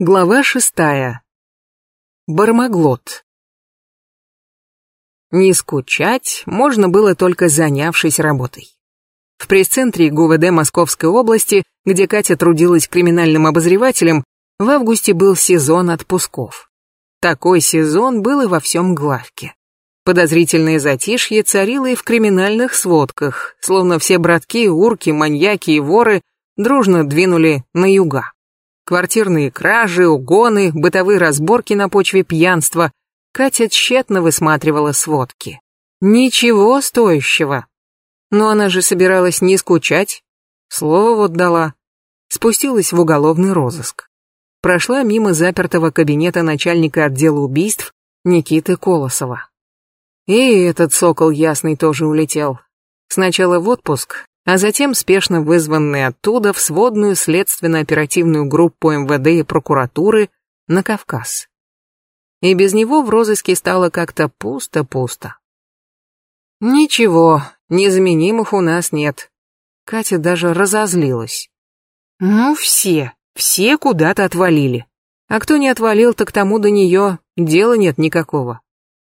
Глава шестая. Бармаглот. Не скучать можно было только занявшись работой. В пресс-центре ГУВД Московской области, где Катя трудилась криминальным обозревателем, в августе был сезон отпусков. Такой сезон был и во всем главке. Подозрительное затишье царило и в криминальных сводках, словно все братки, урки, маньяки и воры дружно двинули на юга. Квартирные кражи, угоны, бытовые разборки на почве пьянства. Катя тщетно высматривала сводки. Ничего стоящего. Но она же собиралась не скучать. Слово вот дала. Спустилась в уголовный розыск. Прошла мимо запертого кабинета начальника отдела убийств Никиты Колосова. И этот сокол ясный тоже улетел. Сначала в отпуск, а затем спешно вызванный оттуда в сводную следственно-оперативную группу МВД и прокуратуры на Кавказ. И без него в розыске стало как-то пусто-пусто. Ничего, незаменимых у нас нет. Катя даже разозлилась. Ну все, все куда-то отвалили. А кто не отвалил, так тому до нее дела нет никакого.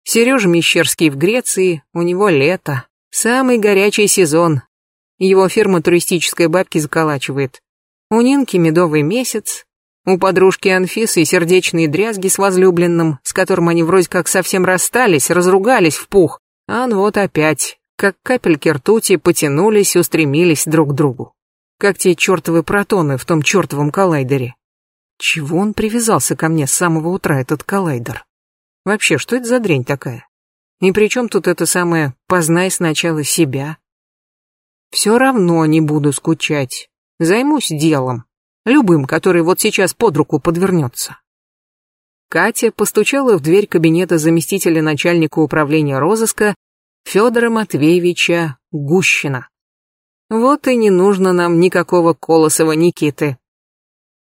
Сережа Мещерский в Греции, у него лето, самый горячий сезон, его фирма туристической бабки заколачивает. У Нинки медовый месяц, у подружки Анфисы сердечные дрязги с возлюбленным, с которым они вроде как совсем расстались, разругались в пух. А вот опять, как капельки ртути потянулись, устремились друг к другу. Как те чертовы протоны в том чертовом коллайдере. Чего он привязался ко мне с самого утра, этот коллайдер? Вообще, что это за дрянь такая? И при чем тут это самое «познай сначала себя»? Все равно не буду скучать. Займусь делом. Любым, который вот сейчас под руку подвернется. Катя постучала в дверь кабинета заместителя начальника управления розыска Федора Матвеевича Гущина. Вот и не нужно нам никакого Колосова Никиты.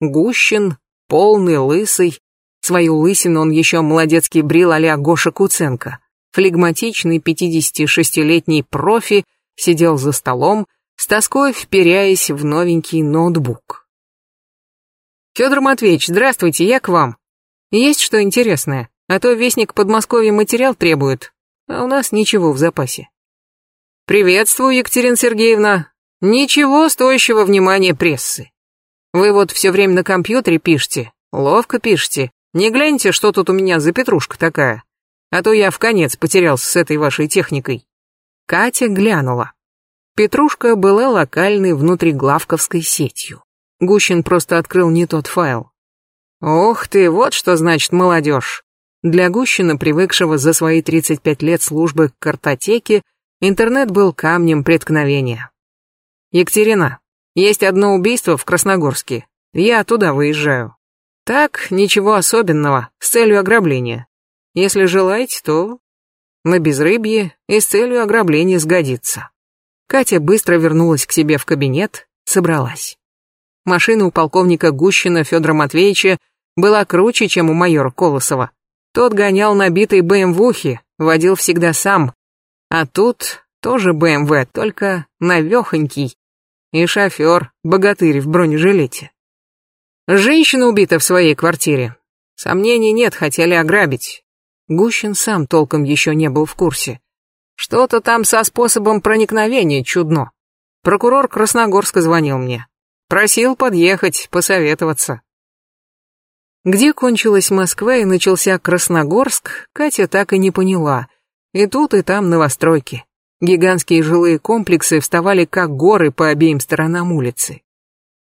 Гущин, полный, лысый, свою лысину он еще молодецкий брил а Гоша Куценко, флегматичный 56-летний профи, сидел за столом, с тоской вперяясь в новенький ноутбук. «Федор Матвеевич, здравствуйте, я к вам. Есть что интересное, а то вестник Подмосковья материал требует, а у нас ничего в запасе». «Приветствую, Екатерина Сергеевна. Ничего стоящего внимания прессы. Вы вот все время на компьютере пишете, ловко пишете. Не гляньте, что тут у меня за петрушка такая, а то я в конец потерялся с этой вашей техникой». Катя глянула. Петрушка была локальной внутриглавковской сетью. Гущин просто открыл не тот файл. Ох ты, вот что значит молодежь. Для Гущина, привыкшего за свои 35 лет службы к картотеке, интернет был камнем преткновения. Екатерина, есть одно убийство в Красногорске. Я туда выезжаю. Так, ничего особенного, с целью ограбления. Если желаете, то на безрыбье и с целью ограбления сгодится. Катя быстро вернулась к себе в кабинет, собралась. Машина у полковника Гущина Федора Матвеевича была круче, чем у майора Колосова. Тот гонял набитый БМВухи, водил всегда сам. А тут тоже БМВ, только навехонький. И шофер, богатырь в бронежилете. Женщина убита в своей квартире. Сомнений нет, хотели ограбить. Гущин сам толком еще не был в курсе. Что-то там со способом проникновения чудно. Прокурор Красногорска звонил мне. Просил подъехать, посоветоваться. Где кончилась Москва и начался Красногорск, Катя так и не поняла. И тут, и там новостройки. Гигантские жилые комплексы вставали как горы по обеим сторонам улицы.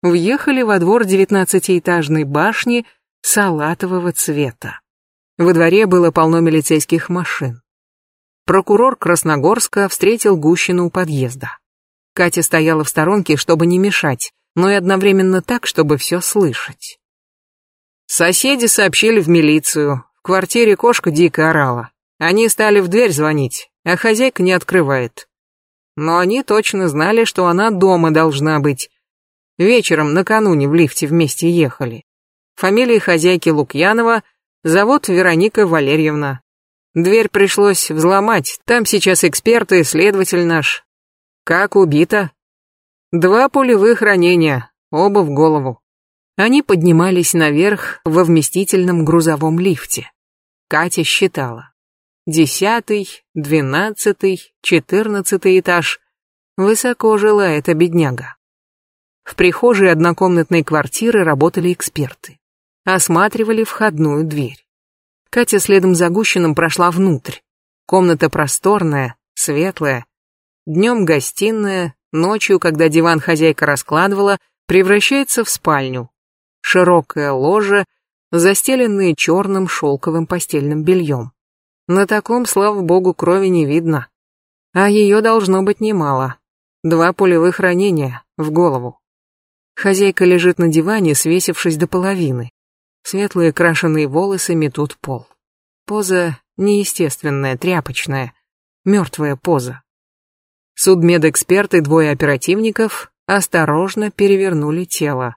Въехали во двор девятнадцатиэтажной башни салатового цвета. Во дворе было полно милицейских машин. Прокурор Красногорска встретил Гущину у подъезда. Катя стояла в сторонке, чтобы не мешать, но и одновременно так, чтобы все слышать. Соседи сообщили в милицию. В квартире кошка дико орала. Они стали в дверь звонить, а хозяйка не открывает. Но они точно знали, что она дома должна быть. Вечером накануне в лифте вместе ехали. Фамилия хозяйки Лукьянова — Зовут Вероника Валерьевна. Дверь пришлось взломать, там сейчас эксперты, следователь наш. Как убита? Два пулевых ранения, оба в голову. Они поднимались наверх во вместительном грузовом лифте. Катя считала. Десятый, двенадцатый, четырнадцатый этаж. Высоко жила эта бедняга. В прихожей однокомнатной квартиры работали эксперты. Осматривали входную дверь. Катя следом за Гущиным прошла внутрь. Комната просторная, светлая. Днем гостиная, ночью, когда диван хозяйка раскладывала, превращается в спальню. Широкое ложе, застеленное черным шелковым постельным бельем. На таком, слава богу, крови не видно. А ее должно быть немало. Два пулевых ранения в голову. Хозяйка лежит на диване, свесившись до половины. Светлые крашеные волосы метут пол. Поза неестественная, тряпочная, мертвая поза. Судмедэксперт и двое оперативников осторожно перевернули тело.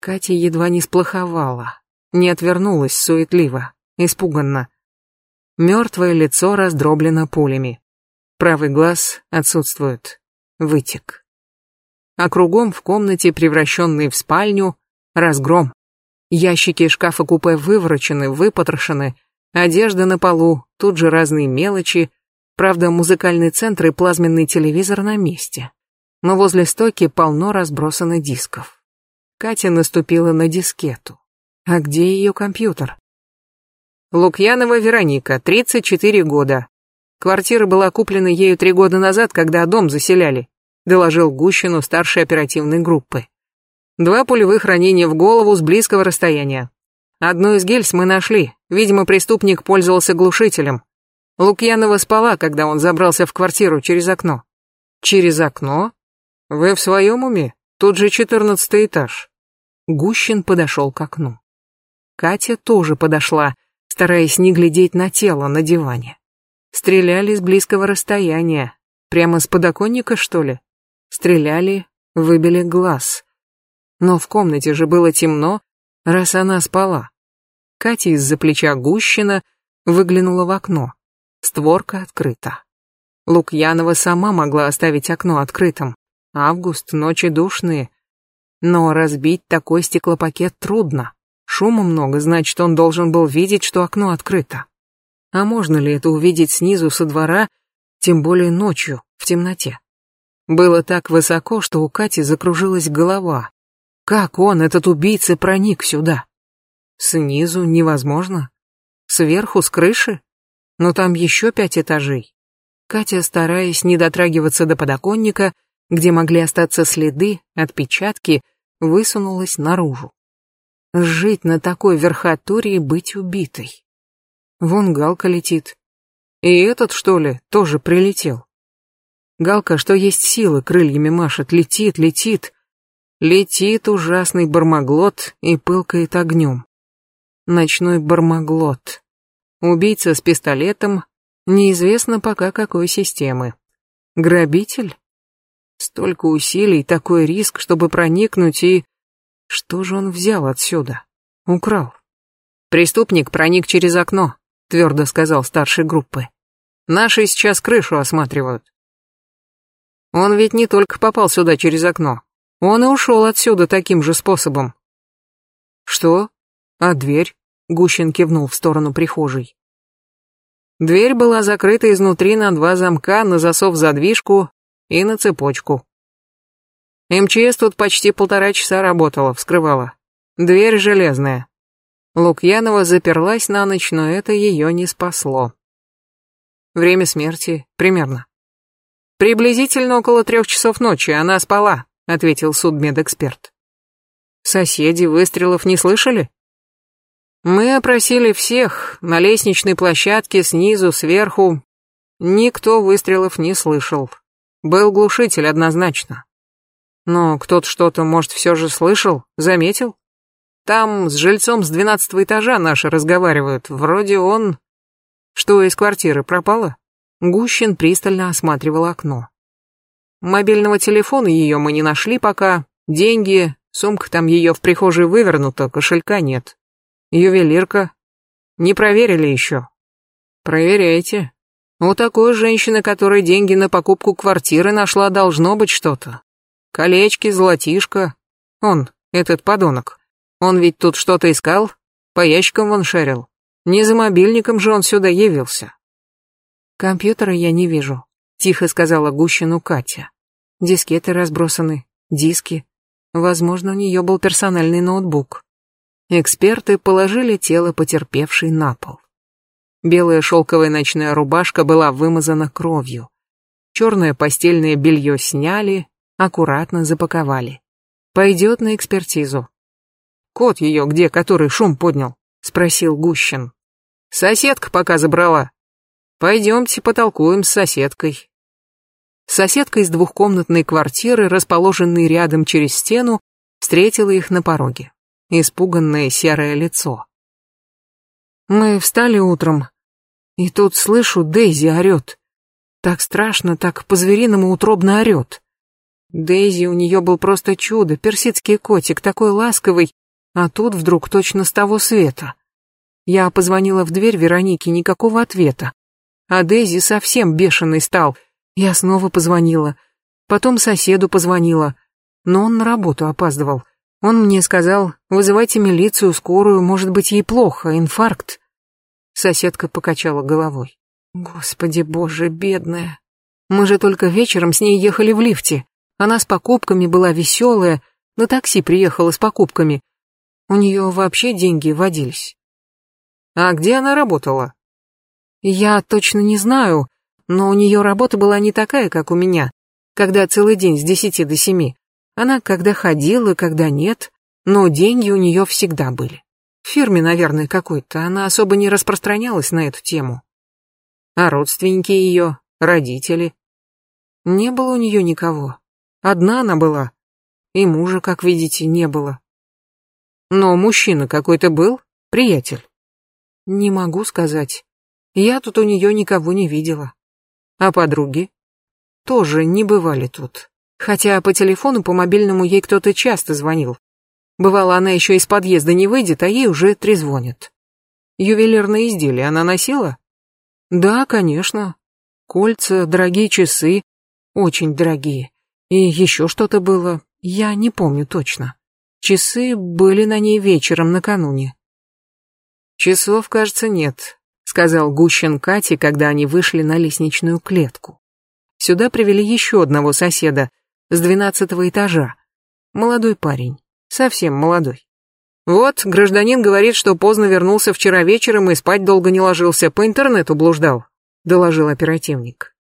Катя едва не сплоховала, не отвернулась суетливо, испуганно. Мертвое лицо раздроблено пулями. Правый глаз отсутствует, вытек. А кругом в комнате, превращенной в спальню, разгром. Ящики шкафа-купе выворочены, выпотрошены, одежда на полу, тут же разные мелочи, правда, музыкальный центр и плазменный телевизор на месте. Но возле стойки полно разбросано дисков. Катя наступила на дискету. А где ее компьютер? Лукьянова Вероника, 34 года. Квартира была куплена ею три года назад, когда дом заселяли, доложил Гущину старшей оперативной группы. Два пулевых ранения в голову с близкого расстояния. Одну из гельс мы нашли. Видимо, преступник пользовался глушителем. Лукьянова спала, когда он забрался в квартиру через окно. Через окно? Вы в своем уме? Тут же четырнадцатый этаж. Гущин подошел к окну. Катя тоже подошла, стараясь не глядеть на тело на диване. Стреляли с близкого расстояния. Прямо с подоконника, что ли? Стреляли, выбили глаз. Но в комнате же было темно, раз она спала. Катя из-за плеча Гущина выглянула в окно. Створка открыта. Лукьянова сама могла оставить окно открытым. Август, ночи душные. Но разбить такой стеклопакет трудно. Шума много, значит, он должен был видеть, что окно открыто. А можно ли это увидеть снизу со двора, тем более ночью, в темноте? Было так высоко, что у Кати закружилась голова. Как он, этот убийца, проник сюда? Снизу невозможно. Сверху, с крыши? Но там еще пять этажей. Катя, стараясь не дотрагиваться до подоконника, где могли остаться следы, отпечатки, высунулась наружу. Жить на такой верхотуре и быть убитой. Вон Галка летит. И этот, что ли, тоже прилетел. Галка, что есть силы, крыльями машет, летит, летит. Летит ужасный бармаглот и пылкает огнем. Ночной бармаглот. Убийца с пистолетом, неизвестно пока какой системы. Грабитель? Столько усилий, такой риск, чтобы проникнуть и... Что же он взял отсюда? Украл. Преступник проник через окно, твердо сказал старший группы. Наши сейчас крышу осматривают. Он ведь не только попал сюда через окно, он и ушел отсюда таким же способом. Что? А дверь? Гущин кивнул в сторону прихожей. Дверь была закрыта изнутри на два замка, на засов-задвижку и на цепочку. МЧС тут почти полтора часа работала, вскрывала. Дверь железная. Лукьянова заперлась на ночь, но это ее не спасло. Время смерти примерно. Приблизительно около трех часов ночи она спала, — ответил судмедэксперт. «Соседи выстрелов не слышали?» «Мы опросили всех, на лестничной площадке, снизу, сверху. Никто выстрелов не слышал. Был глушитель однозначно. Но кто-то что-то, может, все же слышал, заметил? Там с жильцом с двенадцатого этажа наши разговаривают. Вроде он... Что из квартиры пропало?» Гущин пристально осматривал окно. Мобильного телефона ее мы не нашли пока. Деньги, сумка там ее в прихожей вывернута, кошелька нет. Ювелирка. Не проверили еще. Проверяйте. У такой женщины, которая деньги на покупку квартиры нашла, должно быть что-то. Колечки, золотишко. Он, этот подонок, Он ведь тут что-то искал, по ящикам вон шарил. Не за мобильником же он сюда явился. Компьютера я не вижу, тихо сказала Гущину Катя. Дискеты разбросаны, диски. Возможно, у нее был персональный ноутбук. Эксперты положили тело потерпевшей на пол. Белая шелковая ночная рубашка была вымазана кровью. Черное постельное белье сняли, аккуратно запаковали. Пойдет на экспертизу. Кот ее где, который шум поднял? Спросил Гущин. Соседка пока забрала. Пойдемте потолкуем с соседкой. Соседка из двухкомнатной квартиры, расположенной рядом через стену, встретила их на пороге. Испуганное серое лицо. Мы встали утром, и тут слышу, Дейзи орет. Так страшно, так по-звериному утробно орет. Дейзи у нее был просто чудо, персидский котик, такой ласковый, а тут вдруг точно с того света. Я позвонила в дверь Веронике, никакого ответа. А Дейзи совсем бешеный стал. Я снова позвонила. Потом соседу позвонила. Но он на работу опаздывал. Он мне сказал, вызывайте милицию, скорую, может быть, ей плохо, инфаркт. Соседка покачала головой. Господи боже, бедная. Мы же только вечером с ней ехали в лифте. Она с покупками была веселая, на такси приехала с покупками. У нее вообще деньги водились. А где она работала? Я точно не знаю, но у нее работа была не такая, как у меня, когда целый день с десяти до семи. Она когда ходила, когда нет, но деньги у нее всегда были. В фирме, наверное, какой-то, она особо не распространялась на эту тему. А родственники ее, родители? Не было у нее никого. Одна она была. И мужа, как видите, не было. Но мужчина какой-то был, приятель. Не могу сказать. Я тут у нее никого не видела. А подруги? Тоже не бывали тут. Хотя по телефону, по мобильному ей кто-то часто звонил. Бывало, она еще из подъезда не выйдет, а ей уже трезвонят. Ювелирные изделия она носила? Да, конечно. Кольца, дорогие часы, очень дорогие. И еще что-то было, я не помню точно. Часы были на ней вечером накануне. Часов, кажется, нет, сказал Гущин Кате, когда они вышли на лестничную клетку. Сюда привели еще одного соседа с двенадцатого этажа. Молодой парень, совсем молодой. Вот, гражданин говорит, что поздно вернулся вчера вечером и спать долго не ложился, по интернету блуждал, доложил оперативник.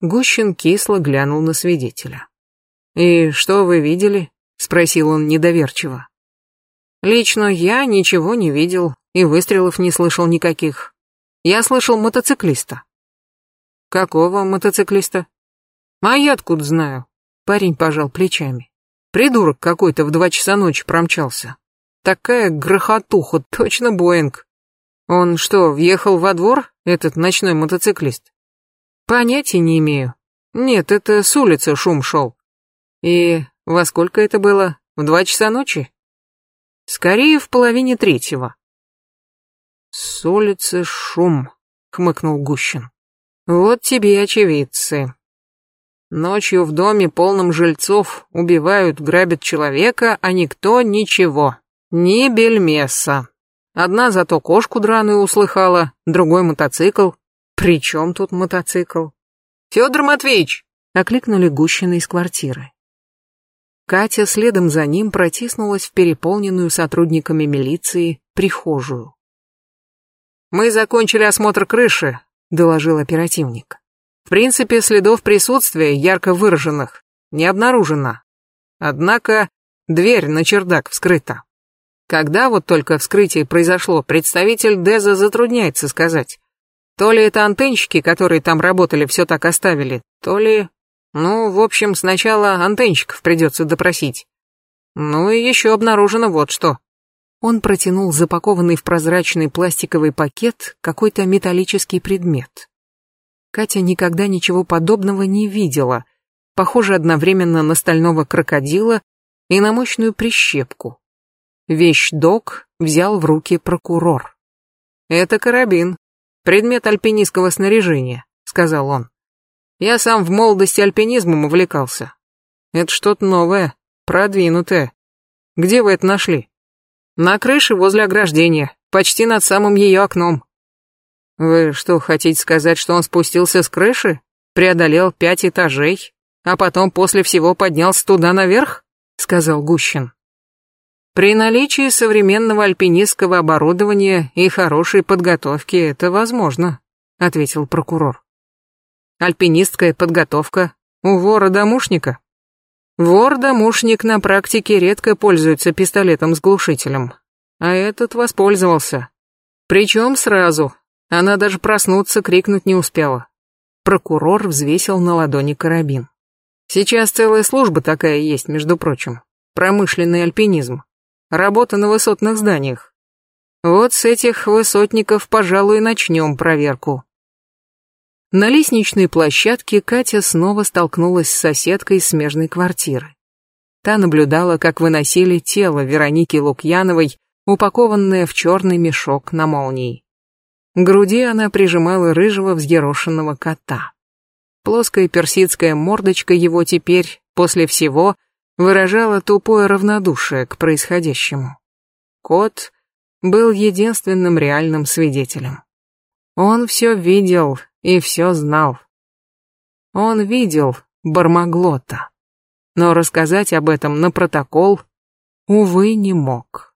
Гущин кисло глянул на свидетеля. «И что вы видели?» — спросил он недоверчиво. «Лично я ничего не видел и выстрелов не слышал никаких. Я слышал мотоциклиста». «Какого мотоциклиста?» «А я откуда знаю?» Парень пожал плечами. «Придурок какой-то в два часа ночи промчался. Такая грохотуха, точно Боинг. Он что, въехал во двор, этот ночной мотоциклист? Понятия не имею. Нет, это с улицы шум шел. И во сколько это было? В два часа ночи? Скорее, в половине третьего. С улицы шум, хмыкнул Гущин. Вот тебе очевидцы. Ночью в доме, полном жильцов, убивают, грабят человека, а никто ничего. Ни бельмеса. Одна зато кошку драную услыхала, другой мотоцикл. При чем тут мотоцикл? Федор Матвеевич! Окликнули Гущина из квартиры. Катя следом за ним протиснулась в переполненную сотрудниками милиции прихожую. «Мы закончили осмотр крыши», — доложил оперативник. «В принципе, следов присутствия, ярко выраженных, не обнаружено. Однако дверь на чердак вскрыта. Когда вот только вскрытие произошло, представитель Деза затрудняется сказать. То ли это антенщики, которые там работали, все так оставили, то ли... Ну, в общем, сначала антенщиков придется допросить. Ну и еще обнаружено вот что. Он протянул запакованный в прозрачный пластиковый пакет какой-то металлический предмет. Катя никогда ничего подобного не видела. Похоже одновременно на стального крокодила и на мощную прищепку. Вещдок взял в руки прокурор. «Это карабин, предмет альпинистского снаряжения», — сказал он. «Я сам в молодости альпинизмом увлекался. Это что-то новое, продвинутое. Где вы это нашли?» На крыше возле ограждения, почти над самым ее окном. Вы что, хотите сказать, что он спустился с крыши, преодолел пять этажей, а потом после всего поднялся туда наверх? Сказал Гущин. При наличии современного альпинистского оборудования и хорошей подготовки это возможно, ответил прокурор. Альпинистская подготовка у вора-домушника. Вор-домушник на практике редко пользуется пистолетом с глушителем, а этот воспользовался. Причем сразу. Она даже проснуться крикнуть не успела. Прокурор взвесил на ладони карабин. Сейчас целая служба такая есть, между прочим. Промышленный альпинизм. Работа на высотных зданиях. Вот с этих высотников, пожалуй, начнем проверку. На лестничной площадке Катя снова столкнулась с соседкой смежной квартиры. Та наблюдала, как выносили тело Вероники Лукьяновой, упакованное в черный мешок на молнии. К груди она прижимала рыжего взъерошенного кота. Плоская персидская мордочка его теперь, после всего, выражала тупое равнодушие к происходящему. Кот был единственным реальным свидетелем. Он все видел и все знал. Он видел Бармаглота, но рассказать об этом на протокол, увы, не мог.